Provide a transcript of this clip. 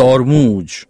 Tormund